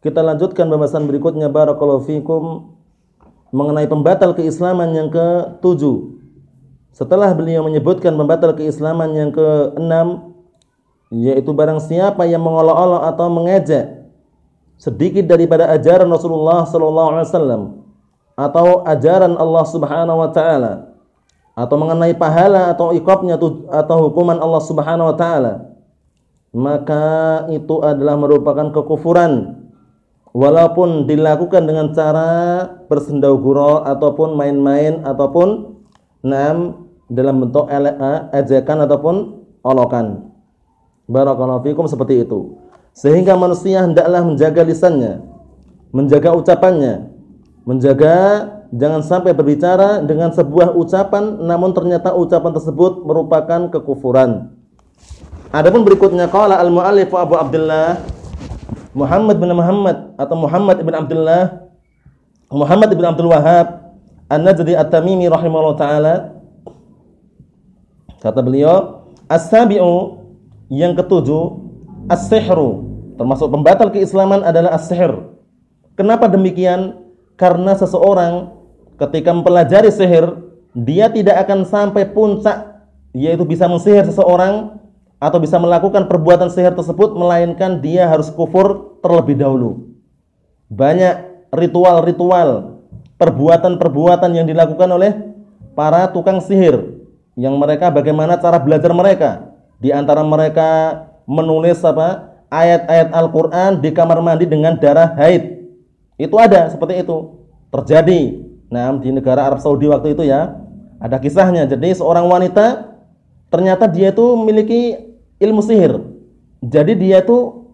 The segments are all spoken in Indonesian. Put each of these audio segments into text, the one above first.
Kita lanjutkan pembahasan berikutnya barakallahu fikum mengenai pembatal keislaman yang ke-7. Setelah beliau menyebutkan pembatal keislaman yang ke-6 yaitu barang siapa yang mengolok-olok atau mengejek sedikit daripada ajaran Rasulullah wasallam atau ajaran Allah Subhanahu wa taala atau mengenai pahala atau iqabnya atau hukuman Allah Subhanahu wa taala maka itu adalah merupakan kekufuran walaupun dilakukan dengan cara bersendau gurau ataupun main-main ataupun nam dalam bentuk ejekan ataupun olokan. Barakallahu fikum seperti itu. Sehingga manusia hendaklah menjaga lisannya, menjaga ucapannya, menjaga jangan sampai berbicara dengan sebuah ucapan namun ternyata ucapan tersebut merupakan kekufuran. Adapun berikutnya qala al-muallif Abu Abdullah Muhammad bin Muhammad atau Muhammad bin Abdullah Muhammad bin Abdul Wahab An-Najdi At-Tamimi rahimahullah taala. Kata beliau as-sabi'u yang ketujuh as-sihru termasuk pembatal keislaman adalah as-sihr. Kenapa demikian? Karena seseorang ketika mempelajari sihir dia tidak akan sampai puncak yaitu bisa mensihir seseorang atau bisa melakukan perbuatan sihir tersebut melainkan dia harus kufur terlebih dahulu. Banyak ritual-ritual, perbuatan-perbuatan yang dilakukan oleh para tukang sihir yang mereka bagaimana cara belajar mereka? Di antara mereka menulis apa? ayat-ayat Al-Qur'an di kamar mandi dengan darah haid. Itu ada seperti itu. Terjadi. Nah, di negara Arab Saudi waktu itu ya, ada kisahnya. Jadi seorang wanita ternyata dia itu memiliki ilmu sihir. Jadi dia itu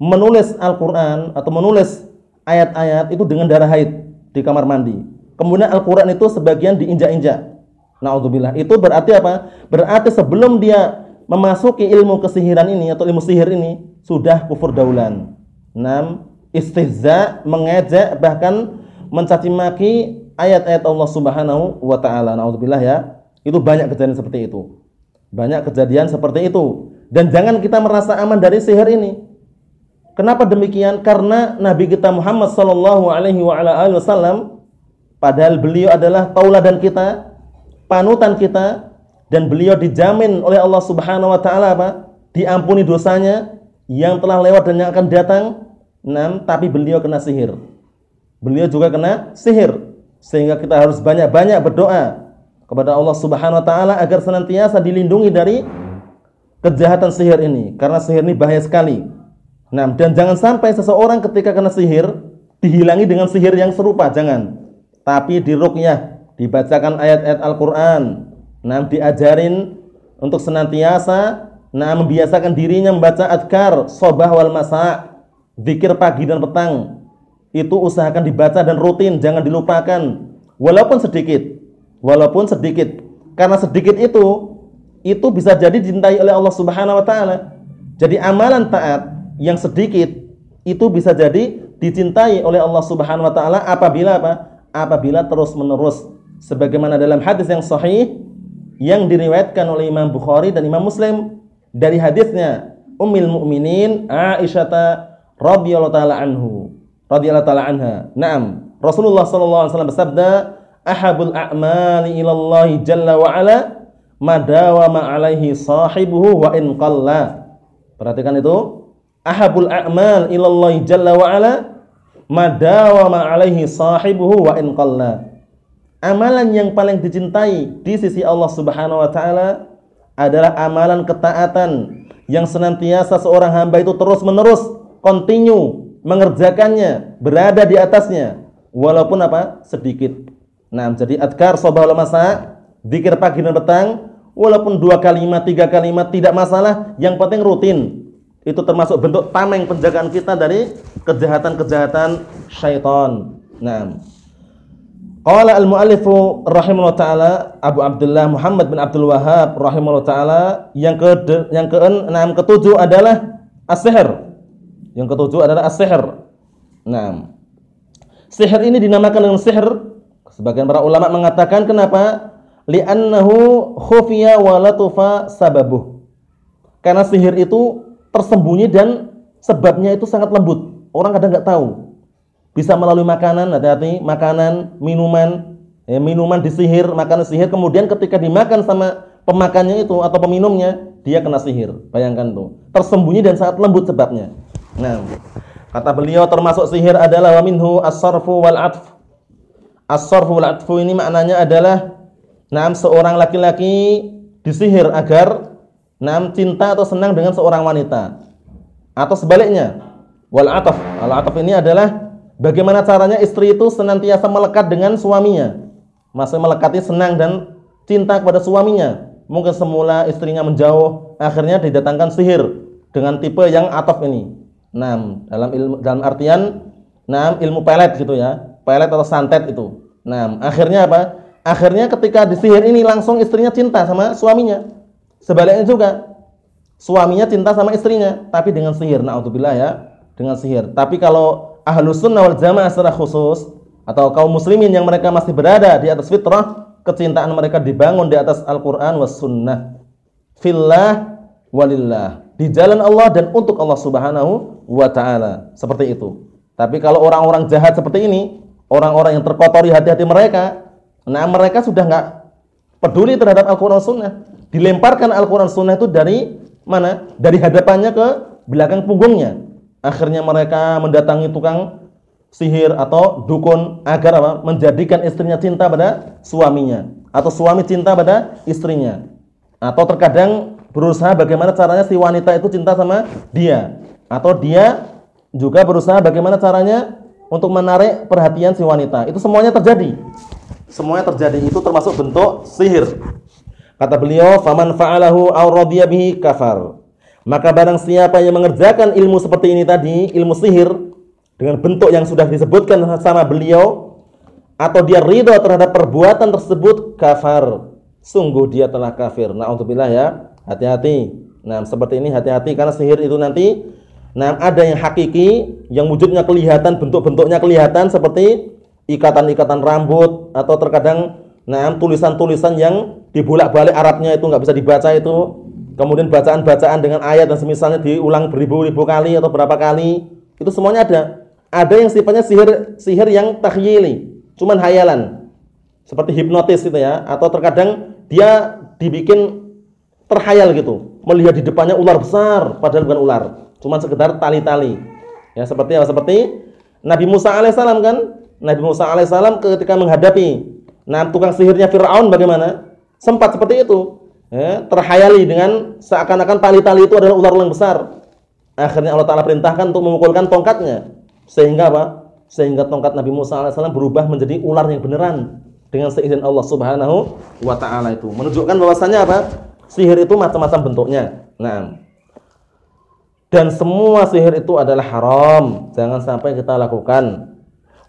menulis Al-Qur'an atau menulis ayat-ayat itu dengan darah haid di kamar mandi. Kemudian Al-Qur'an itu sebagian diinjak-injak. Nauzubillah. Itu berarti apa? Berarti sebelum dia memasuki ilmu kesihiran ini atau ilmu sihir ini sudah kufur daulan. 6. Istihza, mengejek bahkan mencaci maki ayat-ayat Allah Subhanahu wa taala. Nauzubillah ya. Itu banyak kejadian seperti itu. Banyak kejadian seperti itu. Dan jangan kita merasa aman dari sihir ini. Kenapa demikian? Karena Nabi kita Muhammad sallallahu alaihi wasallam padahal beliau adalah tauladan kita, panutan kita dan beliau dijamin oleh Allah Subhanahu wa taala apa? Diampuni dosanya yang telah lewat dan yang akan datang. Enam, tapi beliau kena sihir. Beliau juga kena sihir. Sehingga kita harus banyak-banyak berdoa kepada Allah Subhanahu wa taala agar senantiasa dilindungi dari kejahatan sihir ini karena sihir ini bahaya sekali. Nah, dan jangan sampai seseorang ketika kena sihir dihilangi dengan sihir yang serupa, jangan. Tapi diruqyah, dibacakan ayat-ayat Al-Qur'an. Nah, diajarin untuk senantiasa nah membiasakan dirinya membaca adkar sobah wal masa, zikir pagi dan petang. Itu usahakan dibaca dan rutin, jangan dilupakan. Walaupun sedikit. Walaupun sedikit. Karena sedikit itu itu bisa jadi dicintai oleh Allah Subhanahu wa taala. Jadi amalan taat yang sedikit itu bisa jadi dicintai oleh Allah Subhanahu wa taala apabila apa? Apabila terus-menerus sebagaimana dalam hadis yang sahih yang diriwayatkan oleh Imam Bukhari dan Imam Muslim dari hadisnya Ummul Mukminin Aisyah radhiyallahu taala anhu radhiyallahu taala anha. Naam, Rasulullah sallallahu alaihi wasallam bersabda, "Ahabul a'mali ila Allah jalla wa ala madawama alaihi sahibuhu wa in qalla. Perhatikan itu. Ahabul a'mal ilallahi jalla wa ala madawama alaihi sahibuhu wa in qalla. Amalan yang paling dicintai di sisi Allah Subhanahu wa taala adalah amalan ketaatan yang senantiasa seorang hamba itu terus-menerus continue mengerjakannya, berada di atasnya walaupun apa? sedikit. Nah, jadi adkar sabah masa, zikir pagi dan petang Walaupun dua kalimat, tiga kalimat tidak masalah, yang penting rutin. Itu termasuk bentuk tameng penjagaan kita dari kejahatan-kejahatan syaitan. Nah, Qala al-muallifu rahimahullah taala Abu Abdullah Muhammad bin Abdul Wahhab rahimahullah taala yang ke yang ke enam ketujuh adalah as-sihr. Yang ketujuh adalah as-sihr. Nah, sihir ini dinamakan dengan sihir sebagian para ulama mengatakan kenapa? Li'annahu khufiya wa latufa sababuh. Karena sihir itu tersembunyi dan sebabnya itu sangat lembut. Orang kadang nggak tahu bisa melalui makanan, hati-hati, makanan, minuman, ya, minuman disihir, makanan sihir, kemudian ketika dimakan sama pemakannya itu atau peminumnya, dia kena sihir. Bayangkan tuh. Tersembunyi dan sangat lembut sebabnya. Nah, kata beliau termasuk sihir adalah wa minhu as-sarfu wal atf. As-sarfu wal ini maknanya adalah nam seorang laki-laki disihir agar nam cinta atau senang dengan seorang wanita. Atau sebaliknya. Wal ataf. Al ataf ini adalah Bagaimana caranya istri itu senantiasa melekat dengan suaminya? Masih melekati senang dan cinta kepada suaminya. Mungkin semula istrinya menjauh, akhirnya didatangkan sihir dengan tipe yang ataf ini. Nah, dalam ilmu dalam artian nah, ilmu pelet gitu ya. Pelet atau santet itu. Nah, akhirnya apa? Akhirnya ketika disihir ini langsung istrinya cinta sama suaminya. Sebaliknya juga suaminya cinta sama istrinya, tapi dengan sihir. Nauzubillah ya, dengan sihir. Tapi kalau ahlu sunnah wal jamaah secara khusus atau kaum muslimin yang mereka masih berada di atas fitrah kecintaan mereka dibangun di atas Al-Quran was sunnah fillah walillah di jalan Allah dan untuk Allah subhanahu wa ta'ala seperti itu tapi kalau orang-orang jahat seperti ini orang-orang yang terkotori hati-hati mereka nah mereka sudah nggak peduli terhadap Al-Quran sunnah dilemparkan Al-Quran sunnah itu dari mana? dari hadapannya ke belakang punggungnya Akhirnya mereka mendatangi tukang sihir atau dukun agar apa? menjadikan istrinya cinta pada suaminya atau suami cinta pada istrinya. Atau terkadang berusaha bagaimana caranya si wanita itu cinta sama dia atau dia juga berusaha bagaimana caranya untuk menarik perhatian si wanita. Itu semuanya terjadi. Semuanya terjadi itu termasuk bentuk sihir. Kata beliau, "Faman fa'alahu aw radiya bihi kafar." Maka barang siapa yang mengerjakan ilmu seperti ini tadi, ilmu sihir dengan bentuk yang sudah disebutkan sama beliau atau dia ridho terhadap perbuatan tersebut kafar. Sungguh dia telah kafir. Nauzubillah ya. Hati-hati. Nah, seperti ini hati-hati karena sihir itu nanti nah ada yang hakiki, yang wujudnya kelihatan, bentuk-bentuknya kelihatan seperti ikatan-ikatan rambut atau terkadang nah tulisan-tulisan yang dibulak-balik Arabnya itu nggak bisa dibaca itu kemudian bacaan-bacaan dengan ayat dan semisalnya diulang beribu-ribu kali atau berapa kali, itu semuanya ada. Ada yang sifatnya sihir sihir yang takhyili, cuman hayalan. Seperti hipnotis itu ya, atau terkadang dia dibikin terhayal gitu, melihat di depannya ular besar padahal bukan ular, cuma sekedar tali-tali. Ya, seperti apa? Seperti Nabi Musa alaihissalam kan? Nabi Musa alaihissalam ketika menghadapi nah tukang sihirnya Firaun bagaimana? Sempat seperti itu ya, terhayali dengan seakan-akan tali-tali itu adalah ular yang besar. Akhirnya Allah Taala perintahkan untuk memukulkan tongkatnya. Sehingga apa? Sehingga tongkat Nabi Musa AS berubah menjadi ular yang beneran dengan seizin Allah Subhanahu wa taala itu. Menunjukkan bahwasanya apa? Sihir itu macam-macam bentuknya. Nah, dan semua sihir itu adalah haram. Jangan sampai kita lakukan.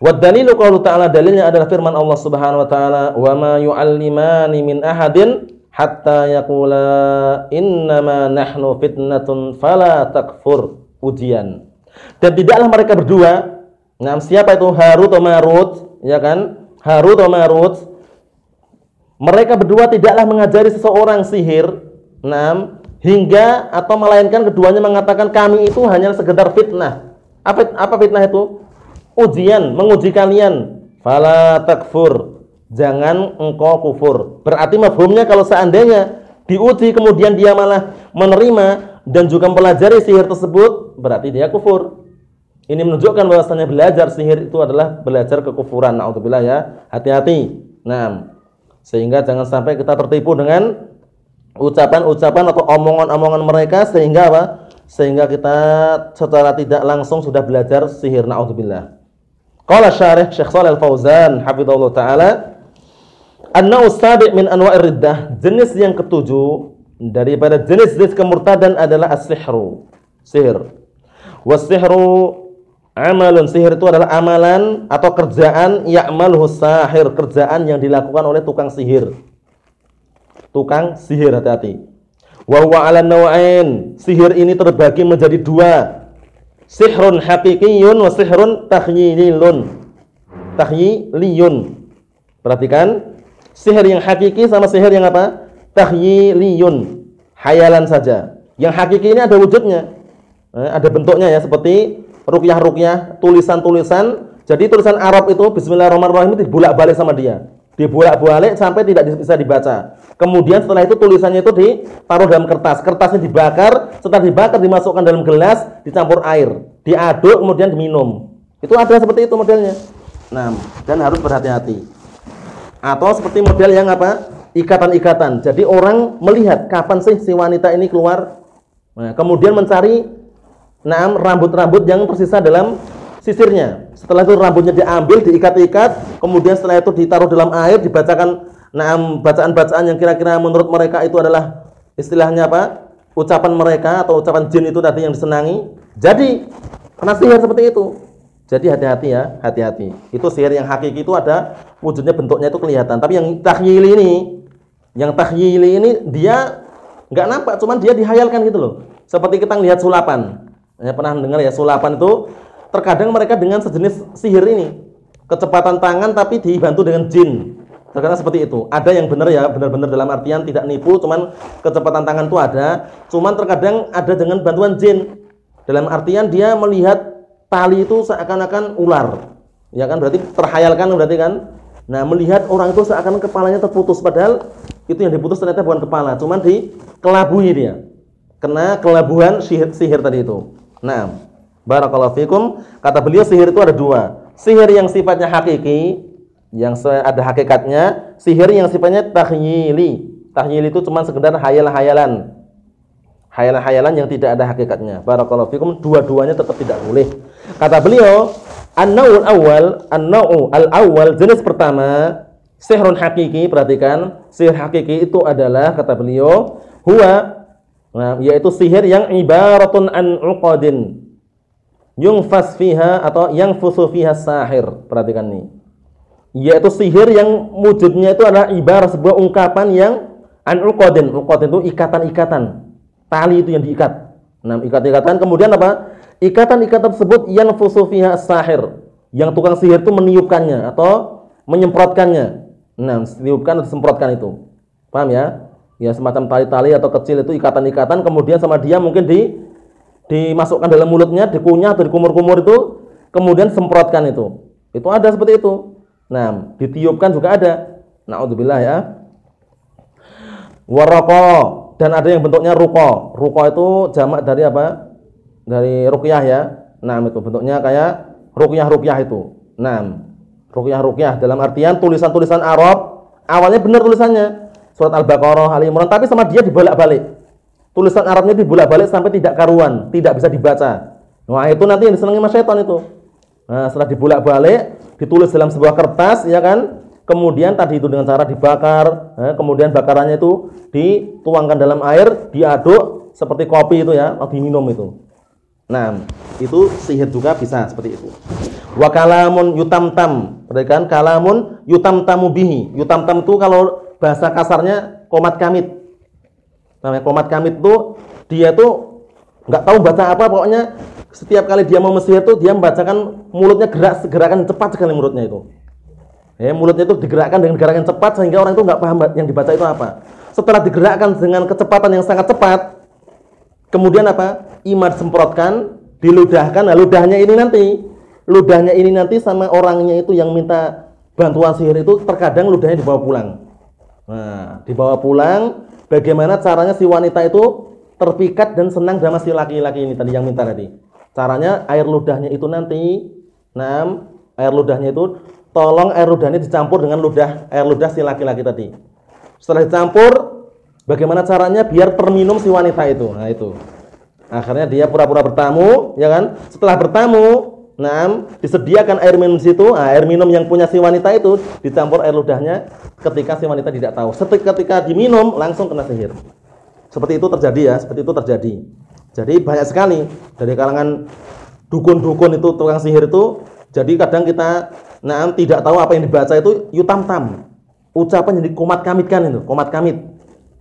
Wa dalilu qaulu ta'ala dalilnya adalah firman Allah Subhanahu wa taala, "Wa ma yu'allimani min ahadin hatta yaqula innama nahnu fitnatun fala takfur ujian dan tidaklah mereka berdua nah siapa itu? Harut atau Marut? Ya kan? Harut atau Marut? Mereka berdua tidaklah mengajari seseorang sihir nah hingga atau melainkan keduanya mengatakan kami itu hanya sekedar fitnah. Apa apa fitnah itu ujian menguji kalian fala takfur jangan engkau kufur. Berarti mafhumnya kalau seandainya diuji kemudian dia malah menerima dan juga mempelajari sihir tersebut, berarti dia kufur. Ini menunjukkan bahwasanya belajar sihir itu adalah belajar kekufuran. Nauzubillah ya. Hati-hati. Nah, sehingga jangan sampai kita tertipu dengan ucapan-ucapan atau omongan-omongan mereka sehingga apa? Sehingga kita secara tidak langsung sudah belajar sihir. Nauzubillah. Qala syarih Syekh Shalal Fauzan hafizallahu taala An-nau min anwa'ir riddah, jenis yang ketujuh daripada jenis-jenis kemurtadan adalah as-sihru, sihir. Was-sihru Amalun sihir itu adalah amalan atau kerjaan ya'maluhu sahir, kerjaan yang dilakukan oleh tukang sihir. Tukang sihir hati-hati. Wa huwa 'ala naw'ain. Sihir ini terbagi menjadi dua. Sihrun haqiqiyyun wa sihrun takhyilun. Takhyiliyun. Perhatikan, sihir yang hakiki sama sihir yang apa? Takhyiliyun. Hayalan saja. Yang hakiki ini ada wujudnya. Eh, ada bentuknya ya seperti rukyah-rukyah, tulisan-tulisan. Jadi tulisan Arab itu Bismillahirrahmanirrahim itu dibolak-balik sama dia. Dibolak-balik sampai tidak bisa dibaca. Kemudian setelah itu tulisannya itu ditaruh dalam kertas. Kertasnya dibakar, setelah dibakar dimasukkan dalam gelas, dicampur air, diaduk kemudian diminum. Itu ada seperti itu modelnya. Nah, dan harus berhati-hati. Atau seperti model yang apa? Ikatan-ikatan. Jadi orang melihat kapan sih si wanita ini keluar. Nah, kemudian mencari Nah, rambut-rambut yang tersisa dalam sisirnya. Setelah itu rambutnya diambil, diikat-ikat, kemudian setelah itu ditaruh dalam air, dibacakan nah bacaan-bacaan yang kira-kira menurut mereka itu adalah istilahnya apa? ucapan mereka atau ucapan jin itu tadi yang disenangi. Jadi, kena sihir seperti itu. Jadi hati-hati ya, hati-hati. Itu sihir yang hakiki itu ada wujudnya bentuknya itu kelihatan. Tapi yang takhyili ini, yang takhyili ini dia nggak nampak, cuman dia dihayalkan gitu loh. Seperti kita lihat sulapan. Ya pernah dengar ya sulapan itu terkadang mereka dengan sejenis sihir ini. Kecepatan tangan tapi dibantu dengan jin. Terkadang seperti itu. Ada yang benar ya, benar-benar dalam artian tidak nipu, cuman kecepatan tangan itu ada. Cuman terkadang ada dengan bantuan jin. Dalam artian dia melihat tali itu seakan-akan ular. Ya kan berarti terhayalkan berarti kan. Nah, melihat orang itu seakan kepalanya terputus padahal itu yang diputus ternyata bukan kepala, cuman dikelabui dia. Kena kelabuhan sihir, sihir tadi itu. Nah, barakallahu fikum. Kata beliau sihir itu ada dua. Sihir yang sifatnya hakiki, yang ada hakikatnya, sihir yang sifatnya takhyili. Takhyili itu cuma sekedar hayal-hayalan. Hayalan-hayalan yang tidak ada hakikatnya. Barakallahu fikum. Dua-duanya tetap tidak boleh. Kata beliau, an-naw'ul awal, an-naw'u al-awwal jenis pertama, sihrun hakiki, perhatikan, sihir hakiki itu adalah kata beliau, huwa Nah, yaitu sihir yang ibaratun an uqadin. Yungfas fiha atau yang fusu fiha sahir. Perhatikan nih. Yaitu sihir yang wujudnya itu adalah ibarat sebuah ungkapan yang an uqadin. Uqadin itu ikatan-ikatan. Tali itu yang diikat. Nah, ikat-ikatan kemudian apa? Ikatan-ikatan tersebut yang fusu fiha sahir. Yang tukang sihir itu meniupkannya atau menyemprotkannya. Nah, meniupkan atau semprotkan itu. Paham ya? ya semacam tali-tali atau kecil itu ikatan-ikatan kemudian sama dia mungkin di dimasukkan dalam mulutnya dikunyah atau dikumur-kumur itu kemudian semprotkan itu itu ada seperti itu nah ditiupkan juga ada. Naudzubillah ya. Waroko dan ada yang bentuknya ruko ruko itu jamak dari apa? Dari rukyah ya. Nah itu bentuknya kayak rukyah-rukyah itu. Nah rukyah-rukyah dalam artian tulisan-tulisan Arab. Awalnya benar tulisannya. Surat Al-Baqarah, Ali Imran, tapi sama dia dibolak-balik. Tulisan Arabnya dibolak-balik sampai tidak karuan, tidak bisa dibaca. Nah, itu nanti yang disenangi Mas Syaitan itu. Nah, setelah dibolak-balik, ditulis dalam sebuah kertas, ya kan? Kemudian tadi itu dengan cara dibakar, eh, kemudian bakarannya itu dituangkan dalam air, diaduk seperti kopi itu ya, diminum itu. Nah, itu sihir juga bisa seperti itu. Wa kalamun yutamtam. Perhatikan kalamun yutamtamu bihi. Yutamtam itu kalau bahasa kasarnya komat kamit. Namanya komat kamit itu dia tuh nggak tahu baca apa pokoknya setiap kali dia mau mesir itu dia membacakan mulutnya gerak gerakan cepat sekali mulutnya itu. Ya, mulutnya itu digerakkan dengan gerakan cepat sehingga orang itu nggak paham yang dibaca itu apa. Setelah digerakkan dengan kecepatan yang sangat cepat, kemudian apa? Imad semprotkan, diludahkan. Nah, ludahnya ini nanti, ludahnya ini nanti sama orangnya itu yang minta bantuan sihir itu terkadang ludahnya dibawa pulang. Nah, dibawa pulang, bagaimana caranya si wanita itu terpikat dan senang sama si laki-laki ini tadi yang minta tadi. Caranya air ludahnya itu nanti, nah, air ludahnya itu tolong air ludahnya dicampur dengan ludah air ludah si laki-laki tadi. Setelah dicampur, bagaimana caranya biar terminum si wanita itu? Nah, itu. Akhirnya dia pura-pura bertamu, ya kan? Setelah bertamu, Nah, disediakan air minum situ, nah, air minum yang punya si wanita itu dicampur air ludahnya ketika si wanita tidak tahu. Setelah ketika diminum langsung kena sihir. Seperti itu terjadi ya, seperti itu terjadi. Jadi banyak sekali dari kalangan dukun-dukun itu tukang sihir itu jadi kadang kita nah tidak tahu apa yang dibaca itu yutam-tam. Ucapan jadi komat kamit kan itu, komat kamit.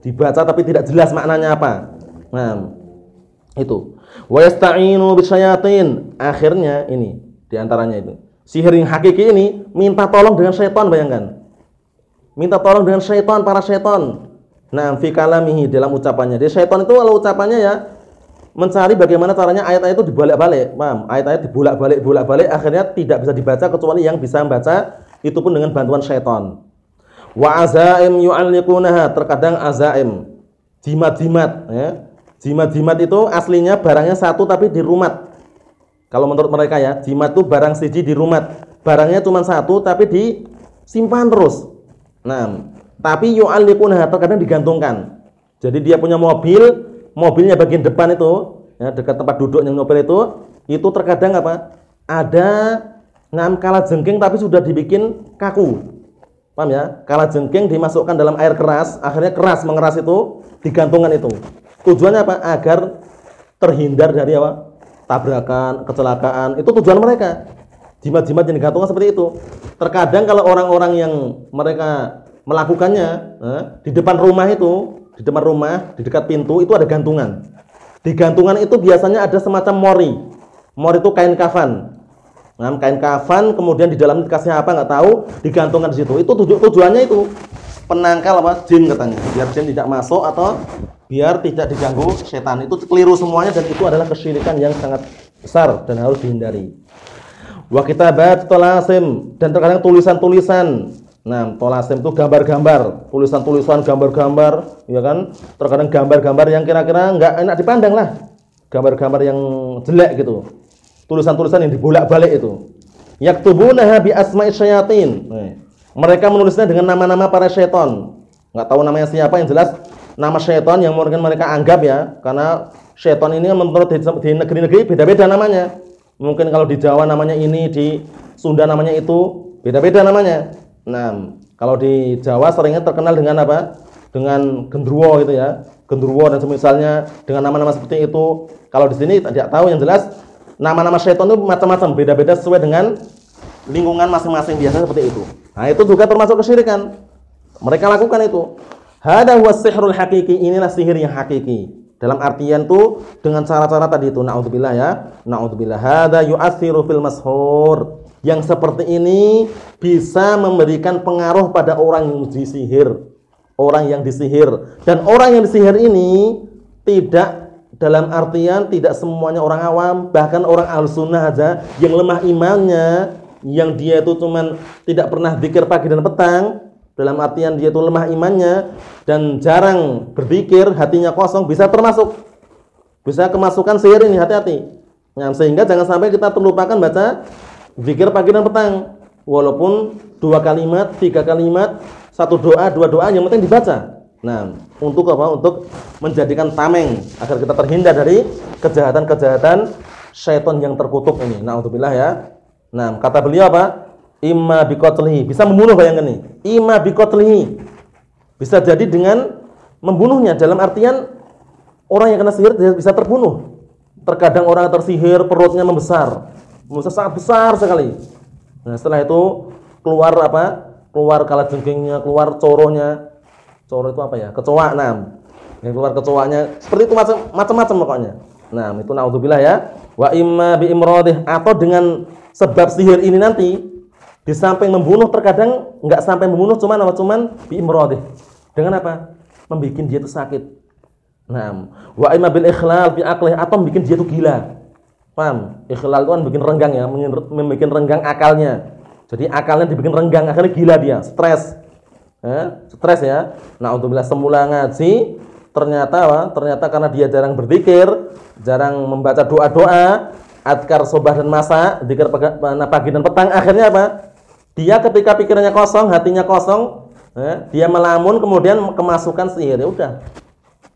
Dibaca tapi tidak jelas maknanya apa. Nah, itu. Wa yasta'inu bisyayatin. Akhirnya ini di antaranya itu. Sihir yang hakiki ini minta tolong dengan syaitan bayangkan. Minta tolong dengan syaitan, para syaitan. Nah, fi kalamihi dalam ucapannya. Dia syaitan itu kalau ucapannya ya mencari bagaimana caranya ayat-ayat itu dibolak-balik. Paham? Ayat-ayat dibolak-balik, bolak-balik akhirnya tidak bisa dibaca kecuali yang bisa membaca itu pun dengan bantuan syaitan. Wa azaim yu'alliqunaha, terkadang azaim, jimat-jimat ya. Jimat-jimat itu aslinya barangnya satu tapi di rumah. Kalau menurut mereka ya, jimat itu barang siji di rumah. Barangnya cuma satu tapi disimpan terus. Nah, tapi yu'alliqunaha terkadang digantungkan. Jadi dia punya mobil, mobilnya bagian depan itu, ya, dekat tempat duduknya mobil itu, itu terkadang apa? Ada enam kala jengking tapi sudah dibikin kaku. Paham ya? Kala jengking dimasukkan dalam air keras, akhirnya keras mengeras itu, digantungkan itu. Tujuannya apa? Agar terhindar dari apa? Tabrakan, kecelakaan. Itu tujuan mereka. Jimat-jimat yang digantungkan seperti itu. Terkadang kalau orang-orang yang mereka melakukannya eh, di depan rumah itu di depan rumah, di dekat pintu itu ada gantungan. Di gantungan itu biasanya ada semacam mori. Mori itu kain kafan. Nah, kain kafan kemudian di dalam dikasih apa nggak tahu, digantungkan di situ. Itu tuju tujuannya itu penangkal apa jin katanya. Biar jin tidak masuk atau biar tidak diganggu setan. Itu keliru semuanya dan itu adalah kesyirikan yang sangat besar dan harus dihindari. Wa kitabat tolasim dan terkadang tulisan-tulisan Nah, tolasim itu gambar-gambar, tulisan-tulisan gambar-gambar, ya kan? Terkadang gambar-gambar yang kira-kira enggak enak dipandang lah. Gambar-gambar yang jelek gitu. Tulisan-tulisan yang dibolak-balik itu. Yaktubunaha bi asma'i syayatin. Mereka menulisnya dengan nama-nama para syaitan. Enggak tahu namanya siapa yang jelas nama syaitan yang mungkin mereka anggap ya, karena syaitan ini menurut di negeri-negeri beda-beda namanya. Mungkin kalau di Jawa namanya ini, di Sunda namanya itu, beda-beda namanya. Nah, kalau di Jawa seringnya terkenal dengan apa? Dengan gendruwo gitu ya. Gendruwo dan semisalnya dengan nama-nama seperti itu. Kalau di sini tidak tahu yang jelas nama-nama syaitan itu macam-macam, beda-beda sesuai dengan lingkungan masing-masing biasanya seperti itu. Nah, itu juga termasuk kesyirikan. Mereka lakukan itu. Hada huwa sihrul hakiki. Inilah sihir yang hakiki. Dalam artian tuh dengan cara-cara tadi itu naudzubillah ya. Naudzubillah hada yu'athiru fil mashur yang seperti ini bisa memberikan pengaruh pada orang yang disihir, orang yang disihir. Dan orang yang disihir ini tidak dalam artian tidak semuanya orang awam, bahkan orang al-sunnah aja yang lemah imannya, yang dia itu cuman tidak pernah zikir pagi dan petang, dalam artian dia itu lemah imannya dan jarang berzikir, hatinya kosong, bisa termasuk bisa kemasukan sihir ini hati-hati. Nah, sehingga jangan sampai kita terlupakan baca Zikir pagi dan petang. Walaupun dua kalimat, tiga kalimat, satu doa, dua doa yang penting dibaca. Nah, untuk apa? Untuk menjadikan tameng agar kita terhindar dari kejahatan-kejahatan syaitan yang terkutuk ini. Nah, untuk ya. Nah, kata beliau apa? Ima bikotlihi. Bisa membunuh bayangkan nih. Ima bikotlihi. Bisa jadi dengan membunuhnya dalam artian orang yang kena sihir bisa terbunuh. Terkadang orang tersihir perutnya membesar Musa sangat besar sekali. Nah, setelah itu keluar apa? Keluar kala jengkingnya, keluar coronya. Coro itu apa ya? Kecoa enam. Yang keluar kecoanya seperti itu macam-macam pokoknya. Nah, itu naudzubillah ya. Wa imma bi imradih atau dengan sebab sihir ini nanti di samping membunuh terkadang enggak sampai membunuh cuman apa cuman bi imradih. Dengan apa? Membikin dia itu sakit. Nah, wa imma bil ikhlal bi aqlih atau bikin dia itu gila. Paham? Ikhlal itu kan bikin renggang ya, membuat renggang akalnya. Jadi akalnya dibikin renggang, akhirnya gila dia, stres. Eh, stres ya. Nah, untuk bila semula ngaji, ternyata apa? Ternyata karena dia jarang berzikir, jarang membaca doa-doa, adkar sobah dan masa, zikir pagi dan petang, akhirnya apa? Dia ketika pikirannya kosong, hatinya kosong, eh, dia melamun kemudian kemasukan sihir. Ya udah.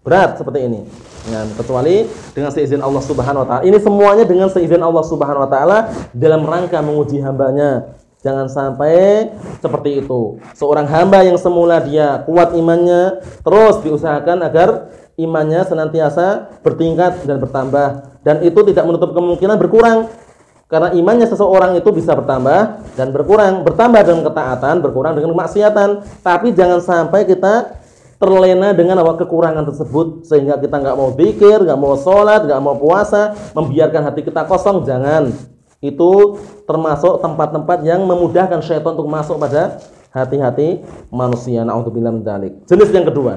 Berat seperti ini. Nah, kecuali dengan seizin Allah Subhanahu wa taala. Ini semuanya dengan seizin Allah Subhanahu wa taala dalam rangka menguji hambanya. Jangan sampai seperti itu. Seorang hamba yang semula dia kuat imannya, terus diusahakan agar imannya senantiasa bertingkat dan bertambah. Dan itu tidak menutup kemungkinan berkurang. Karena imannya seseorang itu bisa bertambah dan berkurang, bertambah dengan ketaatan, berkurang dengan kemaksiatan. Tapi jangan sampai kita terlena dengan awal kekurangan tersebut sehingga kita nggak mau pikir, nggak mau sholat, nggak mau puasa, membiarkan hati kita kosong. Jangan. Itu termasuk tempat-tempat yang memudahkan syaitan untuk masuk pada hati-hati manusia. Nauzubillah min dzalik. Jenis yang kedua.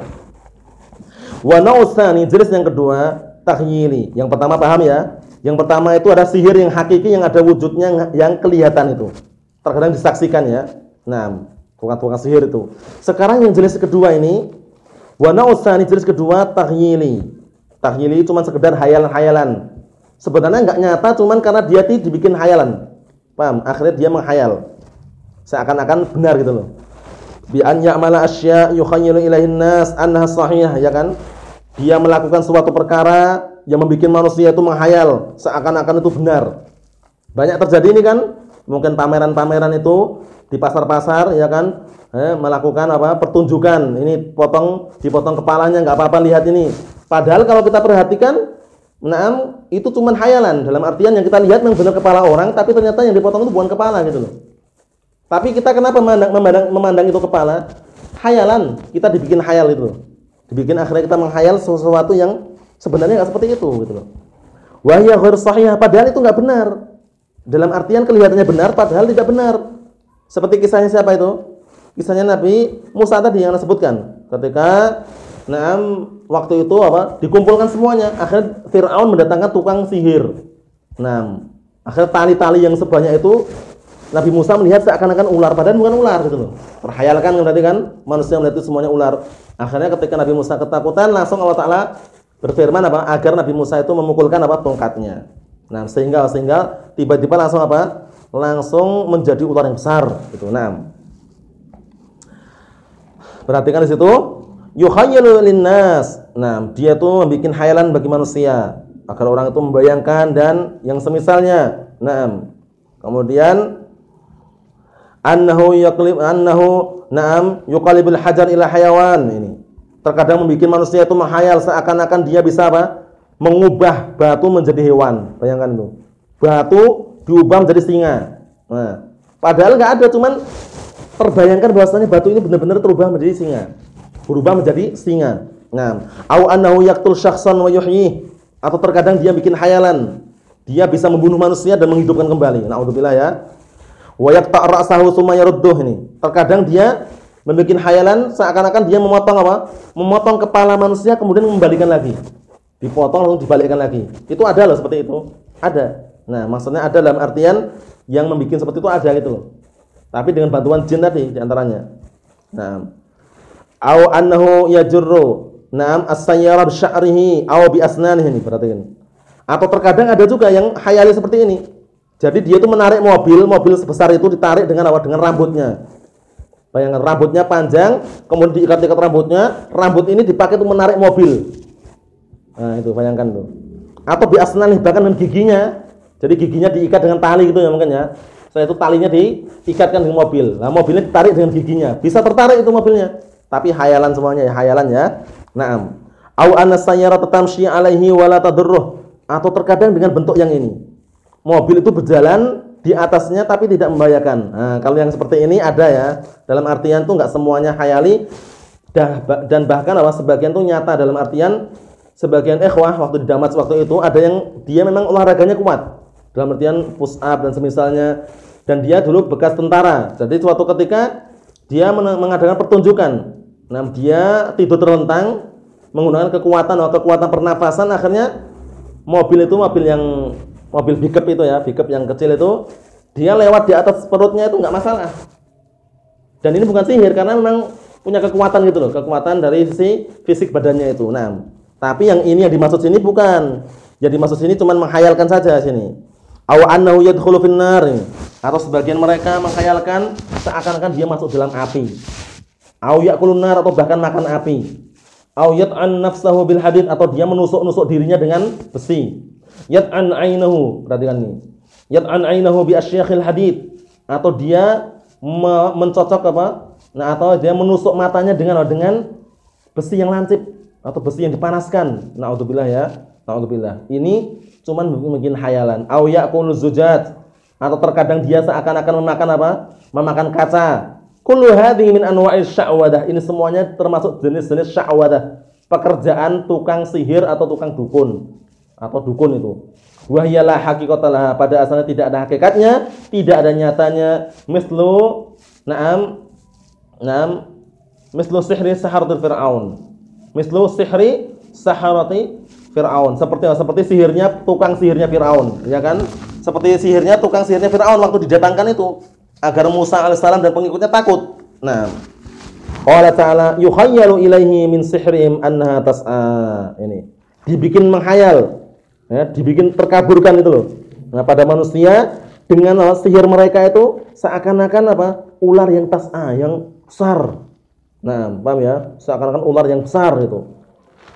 Wa nausani jenis yang kedua tahyili. Yang pertama paham ya? Yang pertama itu ada sihir yang hakiki yang ada wujudnya yang kelihatan itu. Terkadang disaksikan ya. Nah, tukang-tukang sihir itu. Sekarang yang jenis kedua ini wa nausani jenis kedua tahyili. Tahyili cuma sekedar hayalan-hayalan. Sebenarnya enggak nyata cuman karena dia dibikin hayalan. Paham? Akhirnya dia menghayal. Seakan-akan benar gitu loh. Bi an ya'mala asya yukhayyalu ilaihin nas annaha sahihah ya kan? Dia melakukan suatu perkara yang membuat manusia itu menghayal seakan-akan itu benar. Banyak terjadi ini kan, mungkin pameran-pameran itu di pasar-pasar ya kan, eh, melakukan apa? pertunjukan. Ini potong dipotong kepalanya nggak apa-apa lihat ini. Padahal kalau kita perhatikan, nah itu cuma hayalan dalam artian yang kita lihat memang benar kepala orang, tapi ternyata yang dipotong itu bukan kepala gitu loh. Tapi kita kenapa memandang, memandang, memandang itu kepala? Hayalan, kita dibikin hayal itu. Dibikin akhirnya kita menghayal sesuatu yang Sebenarnya nggak seperti itu gitu loh. Wahya ghair sahih padahal itu nggak benar. Dalam artian kelihatannya benar padahal tidak benar. Seperti kisahnya siapa itu? Kisahnya Nabi Musa tadi yang disebutkan. Ketika Naam waktu itu apa? Dikumpulkan semuanya. Akhirnya Firaun mendatangkan tukang sihir. Nah, akhirnya tali-tali yang sebanyak itu Nabi Musa melihat seakan-akan ular padahal bukan ular gitu loh. Terhayalkan berarti kan manusia melihat itu semuanya ular. Akhirnya ketika Nabi Musa ketakutan langsung Allah Taala berfirman apa agar Nabi Musa itu memukulkan apa tongkatnya. Nah, sehingga sehingga tiba-tiba langsung apa? Langsung menjadi ular yang besar gitu. Nah. Perhatikan di situ, yukhayyalu linnas. Nah, dia itu membuat hayalan bagi manusia agar orang itu membayangkan dan yang semisalnya. Nah, kemudian annahu yaqlib annahu na'am yuqalibul hajar ila hayawan ini Terkadang membuat manusia itu menghayal seakan-akan dia bisa apa? Mengubah batu menjadi hewan. Bayangkan itu. Batu diubah menjadi singa. Nah, padahal nggak ada, cuman terbayangkan bahwasanya batu ini benar-benar terubah menjadi singa. Berubah menjadi singa. Nah, au yaqtul syakhsan wa. Atau terkadang dia bikin hayalan. Dia bisa membunuh manusia dan menghidupkan kembali. Nauzubillah ya. Wa yaqta' ra'sahu tsumma yarudduh ini. Terkadang dia membuat hayalan seakan-akan dia memotong apa? Memotong kepala manusia kemudian membalikan lagi. Dipotong lalu dibalikkan lagi. Itu ada loh seperti itu. Ada. Nah, maksudnya ada dalam artian yang membuat seperti itu ada gitu loh. Tapi dengan bantuan jin tadi di antaranya. Nah, au annahu yajurru Naam as-sayyara bi sya'rihi aw bi asnanihi ini perhatikan. Atau terkadang ada juga yang hayali seperti ini. Jadi dia itu menarik mobil, mobil sebesar itu ditarik dengan apa? Dengan rambutnya. Bayangkan rambutnya panjang, kemudian diikat-ikat rambutnya, rambut ini dipakai untuk menarik mobil. Nah, itu bayangkan tuh. Atau biasnan bahkan dengan giginya. Jadi giginya diikat dengan tali gitu ya mungkin ya. Saya itu talinya diikatkan dengan mobil. Nah, mobilnya ditarik dengan giginya. Bisa tertarik itu mobilnya. Tapi hayalan semuanya ya, hayalan ya. Naam. Au anna sayyara tatamshi alaihi wala tadurruh. Atau terkadang dengan bentuk yang ini. Mobil itu berjalan di atasnya tapi tidak membahayakan. Nah, kalau yang seperti ini ada ya. Dalam artian tuh nggak semuanya hayali dan bahkan apa sebagian tuh nyata dalam artian sebagian ikhwah waktu di Damas waktu itu ada yang dia memang olahraganya kuat. Dalam artian push up dan semisalnya dan dia dulu bekas tentara. Jadi suatu ketika dia mengadakan pertunjukan. Nah, dia tidur terlentang menggunakan kekuatan atau kekuatan pernafasan akhirnya mobil itu mobil yang mobil pickup itu ya, pickup yang kecil itu dia lewat di atas perutnya itu nggak masalah. Dan ini bukan sihir karena memang punya kekuatan gitu loh, kekuatan dari sisi fisik badannya itu. Nah, tapi yang ini yang dimaksud sini bukan. Yang dimaksud sini cuma menghayalkan saja sini. Aw annahu yadkhulu finnar. Atau sebagian mereka menghayalkan seakan-akan dia masuk dalam api. Aw yakulun nar atau bahkan makan api. Aw yat'an nafsahu bil hadid atau dia menusuk-nusuk dirinya dengan besi. Yad'an ainahu perhatikan ini. Yad'an ainahu bi asyakhil hadid. Atau dia me mencocok apa? Nah atau dia menusuk matanya dengan dengan besi yang lancip atau besi yang dipanaskan. Naudzubillah ya. Naudzubillah. Ini cuman bikin hayalan. Au ya'kulu zujat atau terkadang dia seakan-akan memakan apa? Memakan kaca. Kullu hadhihi min anwa'is sya'wadah. Ini semuanya termasuk jenis-jenis sya'wadah. Pekerjaan tukang sihir atau tukang dukun atau dukun itu. Wahyalah hakikatalah pada asalnya tidak ada hakikatnya, tidak ada nyatanya. Mislu na'am na'am mislu sihri saharatul fir'aun. Mislu sihri saharati fir'aun. Seperti seperti sihirnya tukang sihirnya Firaun, ya kan? Seperti sihirnya tukang sihirnya Firaun waktu didatangkan itu agar Musa alaihissalam dan pengikutnya takut. Nah, Allah Ta'ala yukhayyalu ilaihi min sihrihim annaha tas'a. Ini dibikin menghayal ya, dibikin terkaburkan itu loh. Nah, pada manusia dengan sihir mereka itu seakan-akan apa? ular yang tas'a, yang besar. Nah, paham ya? Seakan-akan ular yang besar itu.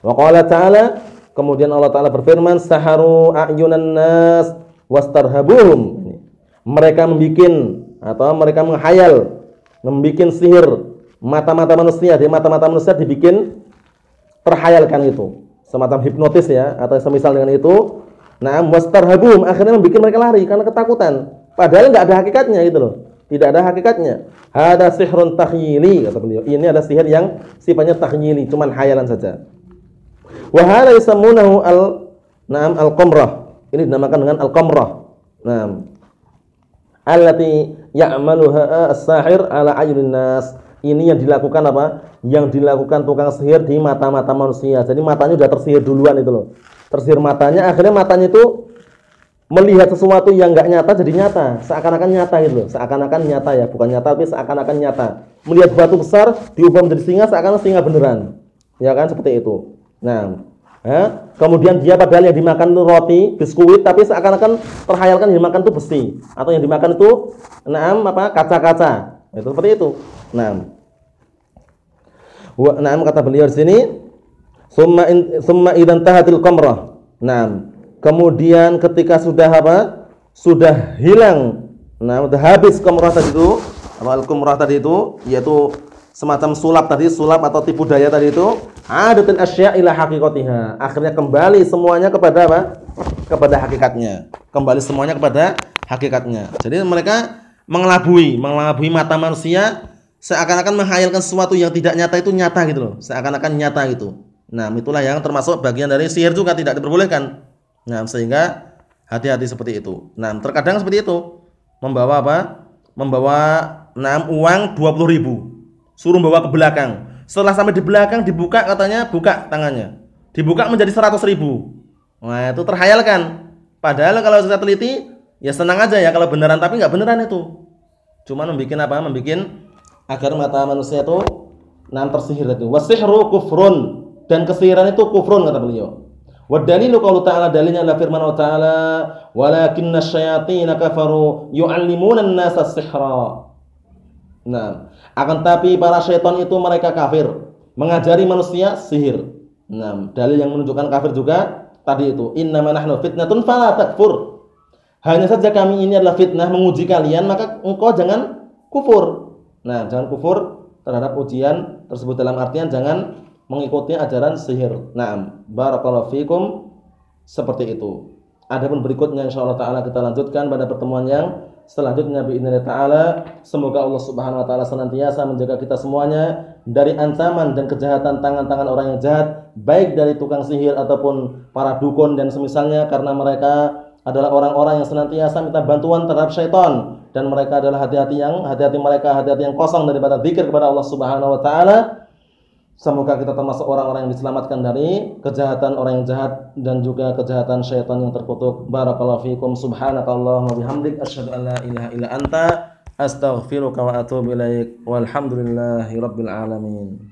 Wa qala ta'ala kemudian Allah taala berfirman saharu ayunan nas wastarhabuhum. Mereka membikin atau mereka menghayal, membikin sihir mata-mata manusia, di mata-mata manusia dibikin terhayalkan itu semacam hipnotis ya atau semisal dengan itu. Nah, wastarhabum akhirnya membuat mereka lari karena ketakutan. Padahal nggak ada hakikatnya gitu loh. Tidak ada hakikatnya. Ada sihrun takhyili kata beliau. Ini adalah sihir yang sifatnya takhyili, cuman hayalan saja. Wa hadha yusammunahu al Naam al-qamrah. Ini dinamakan dengan al-qamrah. Naam. Allati ya'maluha as-sahir ala ayunin nas ini yang dilakukan apa? Yang dilakukan tukang sihir di mata-mata manusia. Jadi matanya sudah tersihir duluan itu loh. Tersihir matanya, akhirnya matanya itu melihat sesuatu yang enggak nyata jadi nyata, seakan-akan nyata gitu loh. Seakan-akan nyata ya, bukan nyata tapi seakan-akan nyata. Melihat batu besar diubah menjadi singa seakan-akan singa beneran. Ya kan seperti itu. Nah, ya. kemudian dia padahal yang dimakan itu roti, biskuit tapi seakan-akan terhayalkan yang dimakan itu besi atau yang dimakan itu enam apa kaca-kaca. Itu seperti itu. Nah. Wa na'am kata beliau di sini, summa in, summa idan tahatil qamrah. Nah, kemudian ketika sudah apa? Sudah hilang. Nah, sudah habis qamrah tadi itu, apa al-qamrah tadi itu yaitu semacam sulap tadi, sulap atau tipu daya tadi itu, adatul asya' ila haqiqatiha. Akhirnya kembali semuanya kepada apa? Kepada hakikatnya. Kembali semuanya kepada hakikatnya. Jadi mereka mengelabui, mengelabui mata manusia seakan-akan menghayalkan sesuatu yang tidak nyata itu nyata gitu loh. Seakan-akan nyata gitu. Nah, itulah yang termasuk bagian dari sihir juga tidak diperbolehkan. Nah, sehingga hati-hati seperti itu. Nah, terkadang seperti itu. Membawa apa? Membawa enam uang 20 ribu. Suruh bawa ke belakang. Setelah sampai di belakang dibuka katanya buka tangannya. Dibuka menjadi 100 ribu. Nah, itu terhayalkan. Padahal kalau sudah teliti, ya senang aja ya kalau beneran tapi nggak beneran itu. Cuman membuat apa? Membuat agar mata manusia itu nam tersihir itu. Wasihru kufrun dan kesihiran itu kufrun kata beliau. Wa dalilu qaulu ta'ala dalilnya adalah firman Allah Ta'ala walakinna syayatin kafaru yu'allimuna an-nasa sihra. Nah, akan tapi para syaitan itu mereka kafir, mengajari manusia sihir. Nah, dalil yang menunjukkan kafir juga tadi itu innama nahnu fitnatun fala takfur. Hanya saja kami ini adalah fitnah menguji kalian maka engkau jangan kufur. Nah, jangan kufur terhadap ujian tersebut dalam artian jangan mengikuti ajaran sihir. Nah, barakallahu fikum seperti itu. Adapun berikutnya insyaallah taala kita lanjutkan pada pertemuan yang Selanjutnya biidznillah taala semoga Allah Subhanahu wa taala senantiasa menjaga kita semuanya dari ancaman dan kejahatan tangan-tangan orang yang jahat baik dari tukang sihir ataupun para dukun dan semisalnya karena mereka adalah orang-orang yang senantiasa minta bantuan terhadap syaitan. Dan mereka adalah hati-hati yang hati-hati mereka hati-hati yang kosong daripada zikir kepada Allah Subhanahu wa taala. Semoga kita termasuk orang-orang yang diselamatkan dari kejahatan orang yang jahat dan juga kejahatan syaitan yang terkutuk. Barakallahu fiikum subhanakallahumma bihamdik asyhadu an la ilaha illa anta astaghfiruka wa atubu ilaik. Walhamdulillahi rabbil alamin.